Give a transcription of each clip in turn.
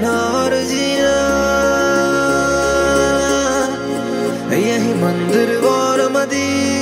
मरना और जीना यही मंदिर और मदीना।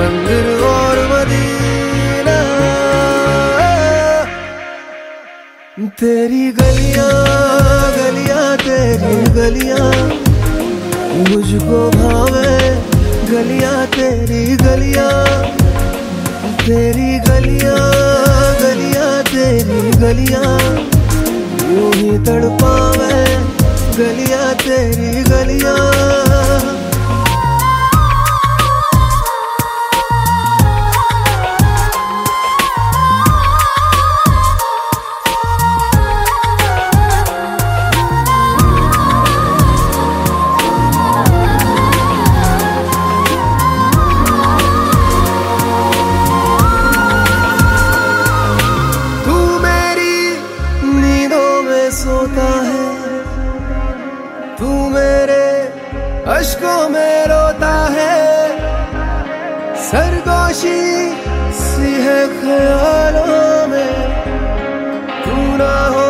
मंदिर और मदीना। तेरी गलियाँ गलियाँ, तेरी गलियाँ। मुझको भावे गलियाँ, तेरी गलियाँ। तेरी गलियाँ गलियाँ, तेरी गलियाँ। यूँ ही तड़पावे गलियाँ, तेरी गलियाँ। अशकों में रोता है। सरगोशी सी है ख्यालों में। तू ना हो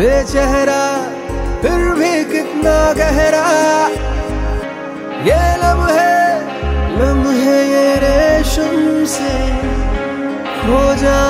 बेचेहरा फिर भी कितना गहरा। ये लम्हे लम्हे ये रेशम से हो जाए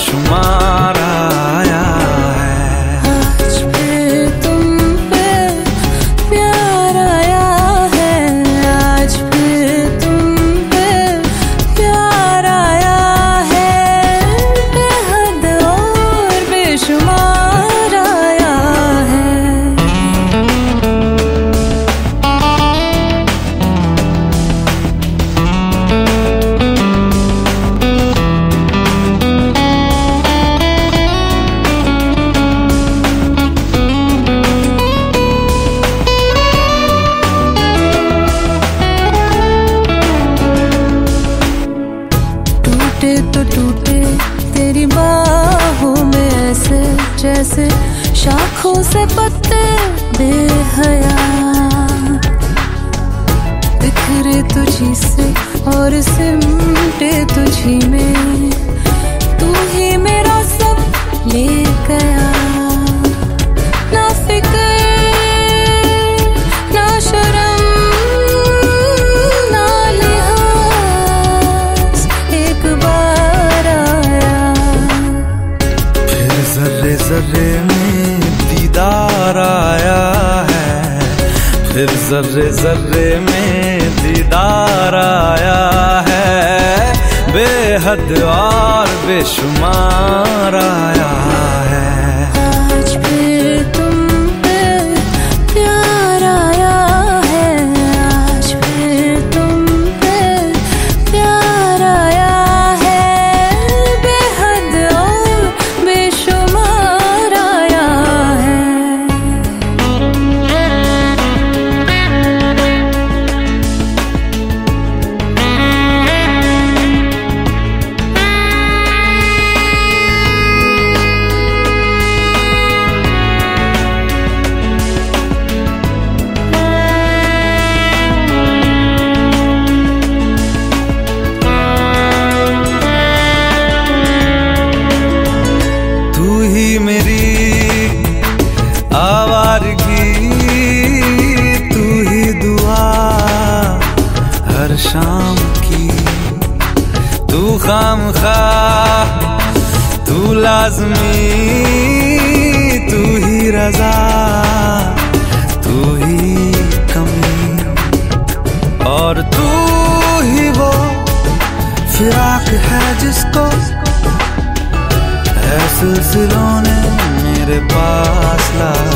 और बेशुमार जैसे शाखों से पत्ते बेहया। बिखरे तुझी से और सिमटे तुझी में। फिर जर्रे जर्रे में दीदार आया है। बेहद और बेशुमार आया शाम लाजमी, तू ही रजा, तू ही कमी। और तू ही वो फिराक है जिसको है सिलसिलों ने मेरे पास लाया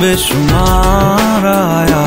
बेशुमार आया